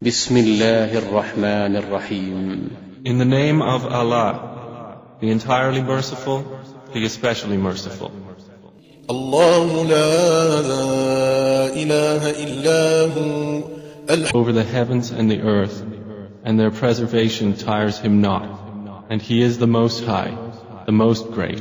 بسم الله الرحمن In the name of Allah, the entirely merciful, the especially merciful. الله لا إله إلا Over the heavens and the earth, and their preservation tires him not. And He is the Most High, the Most Great.